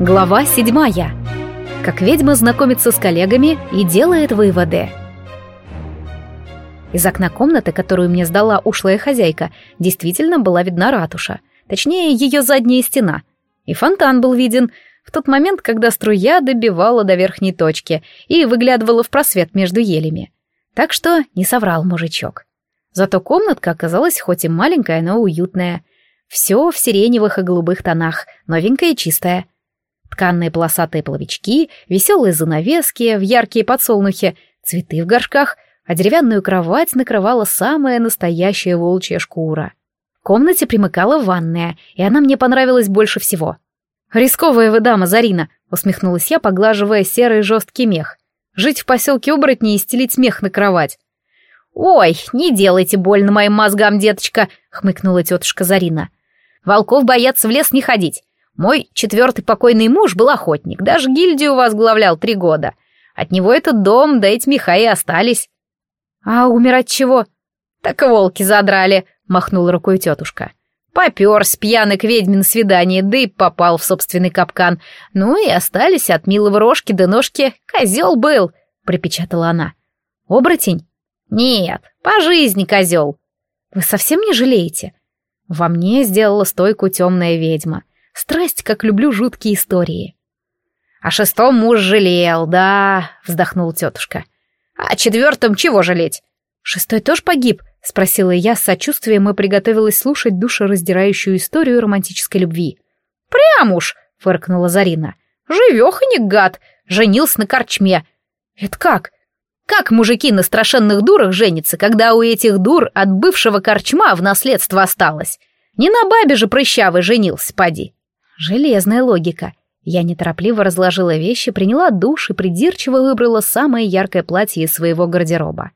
Глава 7. Как ведьма знакомится с коллегами и делает выводы. Из окна комнаты, которую мне сдала ушлая хозяйка, действительно была видна ратуша, точнее ее задняя стена. И фонтан был виден в тот момент, когда струя добивала до верхней точки и выглядывала в просвет между елями. Так что не соврал мужичок. Зато комнатка оказалась хоть и маленькая, но уютная. Все в сиреневых и голубых тонах, новенькая и чистая. Тканные полосатые половички, веселые занавески в яркие подсолнухи, цветы в горшках, а деревянную кровать накрывала самая настоящая волчья шкура. В комнате примыкала ванная, и она мне понравилась больше всего. «Рисковая вы дама, Зарина!» — усмехнулась я, поглаживая серый жесткий мех. «Жить в поселке оборотней и стелить мех на кровать!» «Ой, не делайте больно моим мозгам, деточка!» — хмыкнула тетушка Зарина. «Волков боятся в лес не ходить. Мой четвертый покойный муж был охотник, даже гильдию возглавлял три года. От него этот дом, да эти меха и остались. А умер от чего? Так волки задрали, махнул рукой тетушка. Попер с пьяны к ведьме на свидание, да и попал в собственный капкан. Ну и остались от милого рожки до ножки. Козел был, припечатала она. Оборотень? Нет, по жизни козел. Вы совсем не жалеете? Во мне сделала стойку темная ведьма. Страсть, как люблю жуткие истории. А шестом муж жалел, да, вздохнул тетушка. А четвертом чего жалеть? Шестой тоже погиб? Спросила я с сочувствием и приготовилась слушать душераздирающую историю романтической любви. Прям уж, фыркнула Зарина. Живеханик гад, женился на корчме. Это как? Как мужики на страшенных дурах женятся, когда у этих дур от бывшего корчма в наследство осталось? Не на бабе же прыщавый женился, поди. Железная логика. Я неторопливо разложила вещи, приняла душ и придирчиво выбрала самое яркое платье из своего гардероба.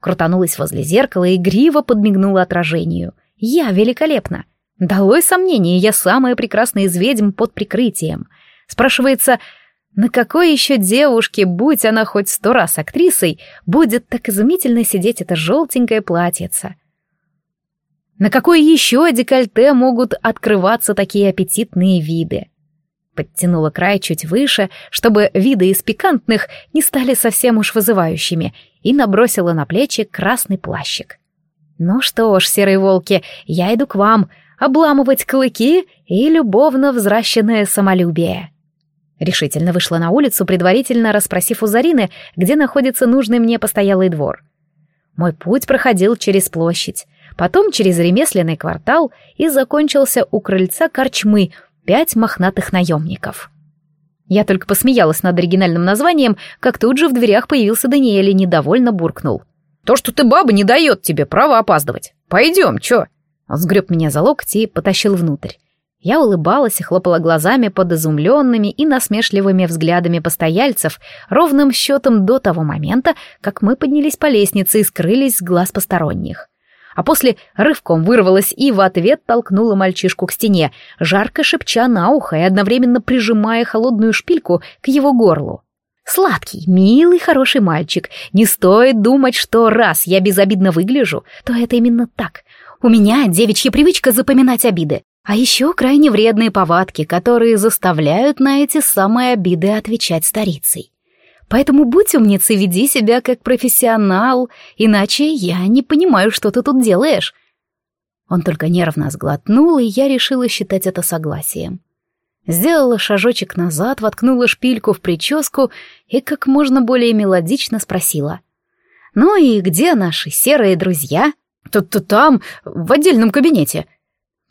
Крутанулась возле зеркала и гриво подмигнула отражению. Я великолепна. Далось сомнение, я самая прекрасная из ведьм под прикрытием. Спрашивается, на какой еще девушке, будь она хоть сто раз актрисой, будет так изумительно сидеть это желтенькое платьице? На какой еще декольте могут открываться такие аппетитные виды? Подтянула край чуть выше, чтобы виды из пикантных не стали совсем уж вызывающими, и набросила на плечи красный плащик. «Ну что ж, серые волки, я иду к вам, обламывать клыки и любовно взращенное самолюбие». Решительно вышла на улицу, предварительно расспросив у Зарины, где находится нужный мне постоялый двор. Мой путь проходил через площадь потом через ремесленный квартал и закончился у крыльца корчмы пять мохнатых наемников. Я только посмеялась над оригинальным названием, как тут же в дверях появился Даниэль и недовольно буркнул. «То, что ты баба, не дает тебе права опаздывать. Пойдем, чё?» Он сгреб меня за локти и потащил внутрь. Я улыбалась и хлопала глазами под изумленными и насмешливыми взглядами постояльцев, ровным счетом до того момента, как мы поднялись по лестнице и скрылись с глаз посторонних а после рывком вырвалась и в ответ толкнула мальчишку к стене, жарко шепча на ухо и одновременно прижимая холодную шпильку к его горлу. Сладкий, милый, хороший мальчик. Не стоит думать, что раз я безобидно выгляжу, то это именно так. У меня девичья привычка запоминать обиды, а еще крайне вредные повадки, которые заставляют на эти самые обиды отвечать старицей. Поэтому будь умницей, веди себя как профессионал, иначе я не понимаю, что ты тут делаешь». Он только нервно сглотнул, и я решила считать это согласием. Сделала шажочек назад, воткнула шпильку в прическу и как можно более мелодично спросила. «Ну и где наши серые друзья?» «Тут-то там, в отдельном кабинете».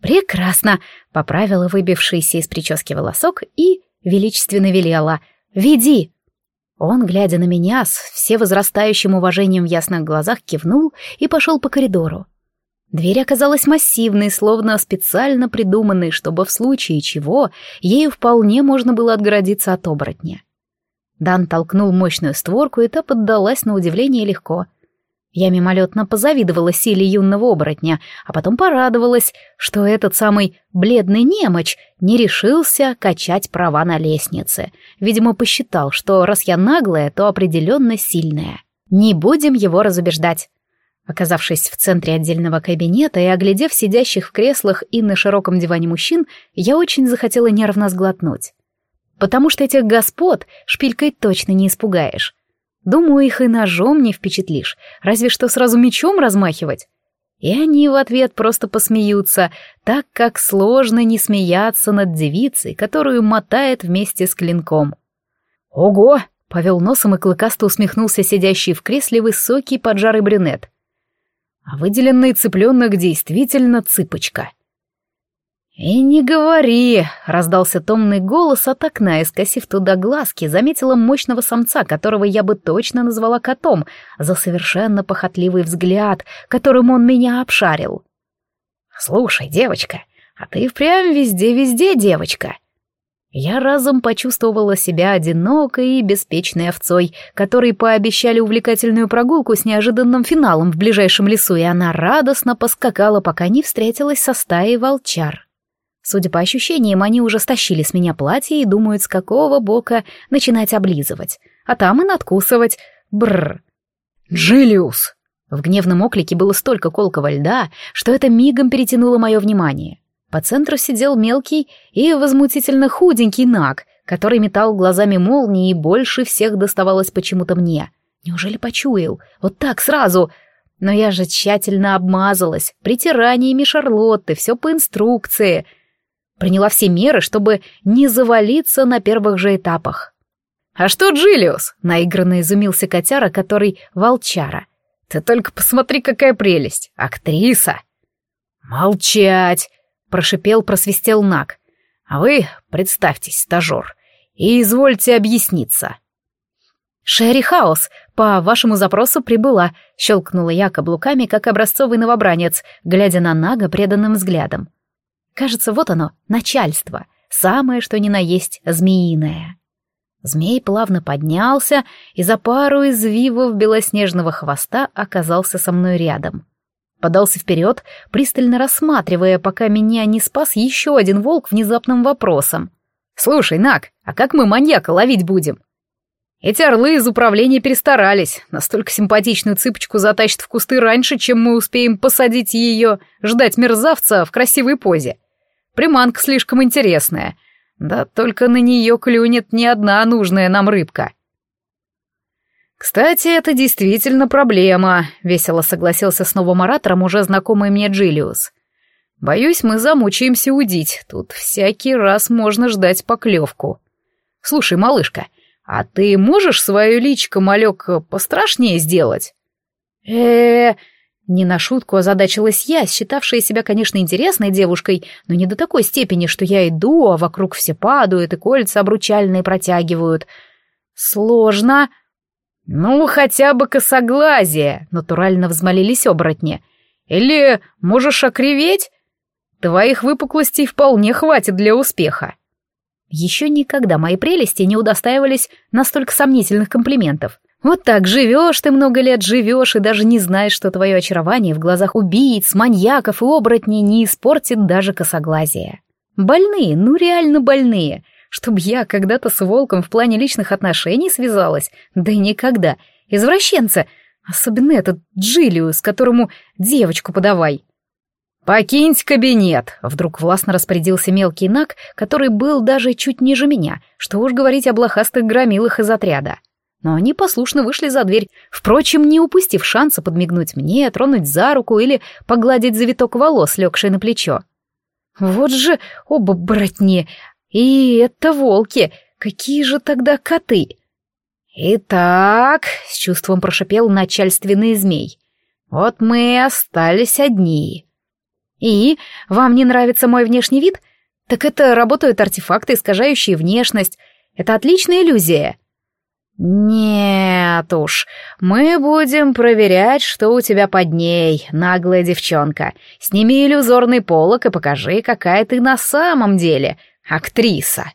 «Прекрасно!» — поправила выбившийся из прически волосок и величественно велела. «Веди!» Он, глядя на меня, с все возрастающим уважением в ясных глазах кивнул и пошел по коридору. Дверь оказалась массивной, словно специально придуманной, чтобы в случае чего ею вполне можно было отгородиться от оборотня. Дан толкнул мощную створку, и та поддалась на удивление легко — я мимолетно позавидовала силе юного оборотня, а потом порадовалась, что этот самый бледный немочь не решился качать права на лестнице. Видимо, посчитал, что раз я наглая, то определенно сильная. Не будем его разубеждать. Оказавшись в центре отдельного кабинета и оглядев сидящих в креслах и на широком диване мужчин, я очень захотела нервно сглотнуть. Потому что этих господ шпилькой точно не испугаешь. Думаю, их и ножом не впечатлишь, разве что сразу мечом размахивать. И они в ответ просто посмеются, так как сложно не смеяться над девицей, которую мотает вместе с клинком. «Ого!» — повел носом и клыкасто усмехнулся сидящий в кресле высокий поджарый брюнет. «А выделенный цыпленок действительно цыпочка». «И не говори!» — раздался томный голос от окна, и, скосив туда глазки, заметила мощного самца, которого я бы точно назвала котом, за совершенно похотливый взгляд, которым он меня обшарил. «Слушай, девочка, а ты впрямь везде-везде девочка!» Я разом почувствовала себя одинокой и беспечной овцой, которой пообещали увлекательную прогулку с неожиданным финалом в ближайшем лесу, и она радостно поскакала, пока не встретилась со стаей волчар. Судя по ощущениям, они уже стащили с меня платье и думают, с какого бока начинать облизывать. А там и надкусывать. Бррр. «Джилиус!» В гневном оклике было столько колкого льда, что это мигом перетянуло мое внимание. По центру сидел мелкий и возмутительно худенький наг, который метал глазами молнии и больше всех доставалось почему-то мне. Неужели почуял? Вот так сразу... Но я же тщательно обмазалась притираниями Шарлотты, все по инструкции — приняла все меры, чтобы не завалиться на первых же этапах. «А что, Джилиус?» — наигранно изумился котяра, который волчара. «Ты только посмотри, какая прелесть! Актриса!» «Молчать!» — прошипел, просвистел Нак. «А вы представьтесь, стажер, и извольте объясниться». «Шерри Хаус, по вашему запросу прибыла», — щелкнула я каблуками, как образцовый новобранец, глядя на Нага преданным взглядом. Кажется, вот оно, начальство, самое что ни на есть змеиное. Змей плавно поднялся и за пару извивов белоснежного хвоста оказался со мной рядом. Подался вперед, пристально рассматривая, пока меня не спас еще один волк внезапным вопросом. «Слушай, Нак, а как мы маньяка ловить будем?» «Эти орлы из управления перестарались. Настолько симпатичную цыпочку затащат в кусты раньше, чем мы успеем посадить ее, ждать мерзавца в красивой позе. Приманка слишком интересная. Да только на нее клюнет не одна нужная нам рыбка. «Кстати, это действительно проблема», — весело согласился с новым оратором уже знакомый мне Джилиус. «Боюсь, мы замучаемся удить. Тут всякий раз можно ждать поклевку. Слушай, малышка, а ты можешь свою личико, малек, пострашнее сделать?» «Э-э-э...» Не на шутку озадачилась я, считавшая себя, конечно, интересной девушкой, но не до такой степени, что я иду, а вокруг все падают и кольца обручальные протягивают. Сложно. Ну, хотя бы косоглазие, натурально взмолились оборотни. Или можешь окриветь? Твоих выпуклостей вполне хватит для успеха. Еще никогда мои прелести не удостаивались настолько сомнительных комплиментов. Вот так живешь ты много лет, живешь и даже не знаешь, что твое очарование в глазах убийц, маньяков и оборотней не испортит даже косоглазие. Больные, ну реально больные. Чтоб я когда-то с волком в плане личных отношений связалась, да и никогда. Извращенца, особенно этот Джилиус, которому девочку подавай. «Покиньте кабинет!» — вдруг властно распорядился мелкий наг, который был даже чуть ниже меня, что уж говорить о блохастых громилах из отряда но они послушно вышли за дверь, впрочем, не упустив шанса подмигнуть мне, тронуть за руку или погладить завиток волос, легший на плечо. Вот же оба братни! И это волки! Какие же тогда коты! Итак, с чувством прошипел начальственный змей. Вот мы и остались одни. И вам не нравится мой внешний вид? Так это работают артефакты, искажающие внешность. Это отличная иллюзия. «Нет уж, мы будем проверять, что у тебя под ней, наглая девчонка. Сними иллюзорный полок и покажи, какая ты на самом деле актриса».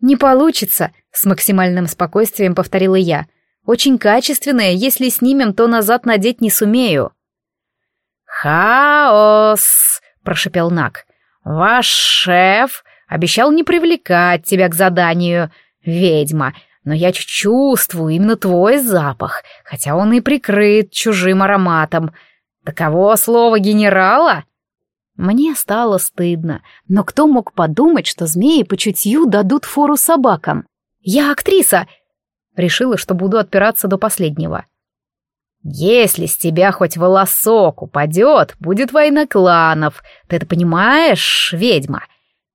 «Не получится», — с максимальным спокойствием повторила я. «Очень качественная, если снимем, то назад надеть не сумею». «Хаос!» — прошепел Нак. «Ваш шеф обещал не привлекать тебя к заданию, ведьма» но я чувствую именно твой запах, хотя он и прикрыт чужим ароматом. Таково слово генерала?» Мне стало стыдно, но кто мог подумать, что змеи по чутью дадут фору собакам? «Я актриса!» Решила, что буду отпираться до последнего. «Если с тебя хоть волосок упадет, будет война кланов. Ты это понимаешь, ведьма?»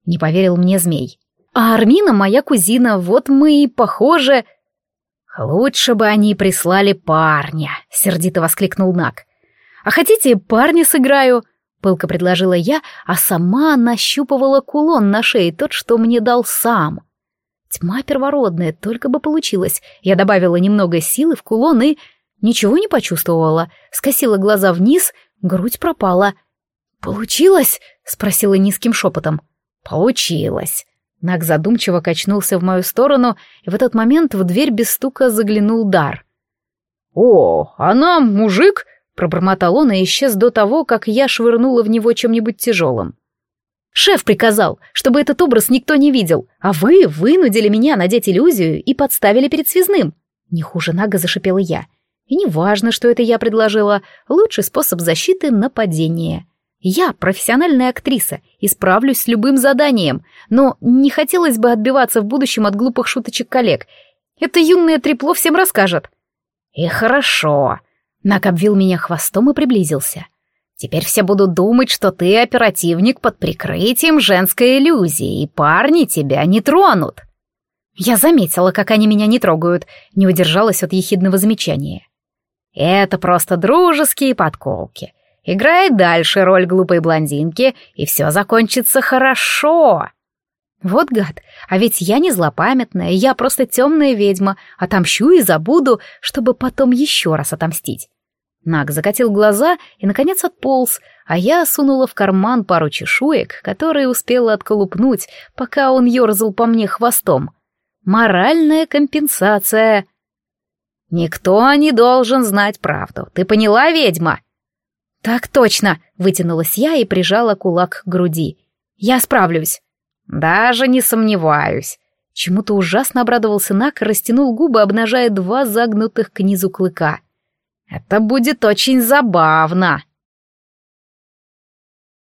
Не поверил мне змей. А Армина моя кузина, вот мы и похожи. Лучше бы они прислали парня, сердито воскликнул Нак. А хотите, парня сыграю? Пылко предложила я, а сама нащупывала кулон на шее, тот, что мне дал сам. Тьма первородная, только бы получилось. Я добавила немного силы в кулон и... Ничего не почувствовала. Скосила глаза вниз, грудь пропала. «Получилось?» — спросила низким шепотом. «Получилось», Наг задумчиво качнулся в мою сторону, и в этот момент в дверь без стука заглянул Дар. «О, а нам, мужик!» — пробормотал он и исчез до того, как я швырнула в него чем-нибудь тяжелым. «Шеф приказал, чтобы этот образ никто не видел, а вы вынудили меня надеть иллюзию и подставили перед связным!» Не хуже Нага зашипела я. «И неважно, что это я предложила, лучший способ защиты — нападение». Я профессиональная актриса и справлюсь с любым заданием, но не хотелось бы отбиваться в будущем от глупых шуточек коллег. Это юное трепло всем расскажет. И хорошо. Нак обвил меня хвостом и приблизился. Теперь все будут думать, что ты оперативник под прикрытием женской иллюзии, и парни тебя не тронут. Я заметила, как они меня не трогают, не удержалась от ехидного замечания. Это просто дружеские подколки. Играет дальше роль глупой блондинки, и все закончится хорошо. Вот гад, а ведь я не злопамятная, я просто темная ведьма, отомщу и забуду, чтобы потом еще раз отомстить. Наг закатил глаза и, наконец, отполз, а я сунула в карман пару чешуек, которые успела отколупнуть, пока он ерзал по мне хвостом. Моральная компенсация. «Никто не должен знать правду, ты поняла, ведьма?» «Так точно!» — вытянулась я и прижала кулак к груди. «Я справлюсь!» «Даже не сомневаюсь!» Чему-то ужасно обрадовался Нак и растянул губы, обнажая два загнутых к низу клыка. «Это будет очень забавно!»